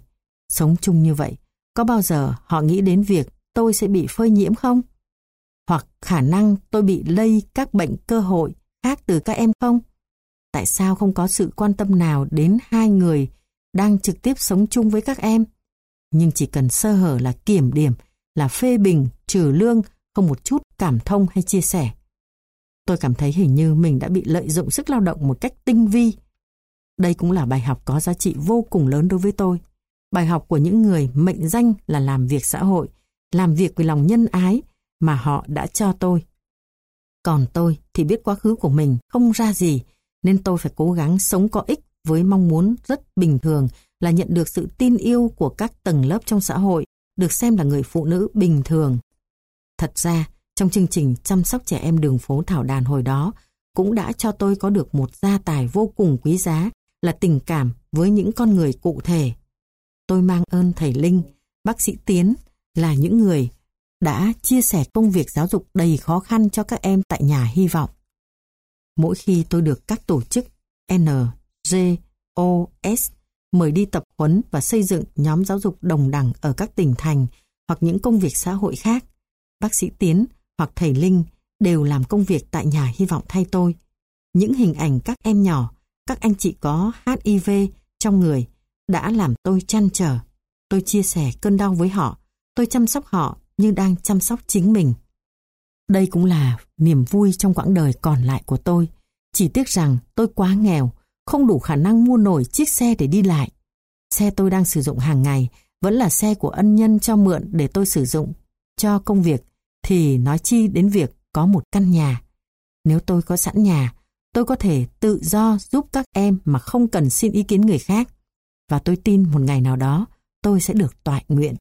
Sống chung như vậy, có bao giờ họ nghĩ đến việc tôi sẽ bị phơi nhiễm không? Hoặc khả năng tôi bị lây các bệnh cơ hội khác từ các em không? Tại sao không có sự quan tâm nào đến hai người đang trực tiếp sống chung với các em? Nhưng chỉ cần sơ hở là kiểm điểm, là phê bình, trừ lương, không một chút cảm thông hay chia sẻ. Tôi cảm thấy hình như mình đã bị lợi dụng sức lao động một cách tinh vi. Đây cũng là bài học có giá trị vô cùng lớn đối với tôi. Bài học của những người mệnh danh là làm việc xã hội, làm việc với lòng nhân ái mà họ đã cho tôi. Còn tôi thì biết quá khứ của mình không ra gì, nên tôi phải cố gắng sống có ích với mong muốn rất bình thường là nhận được sự tin yêu của các tầng lớp trong xã hội, được xem là người phụ nữ bình thường. Thật ra, trong chương trình chăm sóc trẻ em đường phố Thảo Đàn hồi đó, cũng đã cho tôi có được một gia tài vô cùng quý giá là tình cảm với những con người cụ thể. Tôi mang ơn thầy Linh, bác sĩ Tiến là những người đã chia sẻ công việc giáo dục đầy khó khăn cho các em tại nhà hy vọng. Mỗi khi tôi được các tổ chức N, G, O, S mời đi tập huấn và xây dựng nhóm giáo dục đồng đẳng ở các tỉnh thành hoặc những công việc xã hội khác, bác sĩ Tiến hoặc thầy Linh đều làm công việc tại nhà hy vọng thay tôi. Những hình ảnh các em nhỏ, các anh chị có HIV trong người đã làm tôi chăn trở. Tôi chia sẻ cơn đau với họ, tôi chăm sóc họ như đang chăm sóc chính mình. Đây cũng là niềm vui trong quãng đời còn lại của tôi. Chỉ tiếc rằng tôi quá nghèo, không đủ khả năng mua nổi chiếc xe để đi lại. Xe tôi đang sử dụng hàng ngày vẫn là xe của ân nhân cho mượn để tôi sử dụng. Cho công việc thì nói chi đến việc có một căn nhà. Nếu tôi có sẵn nhà, tôi có thể tự do giúp các em mà không cần xin ý kiến người khác. Và tôi tin một ngày nào đó tôi sẽ được toại nguyện.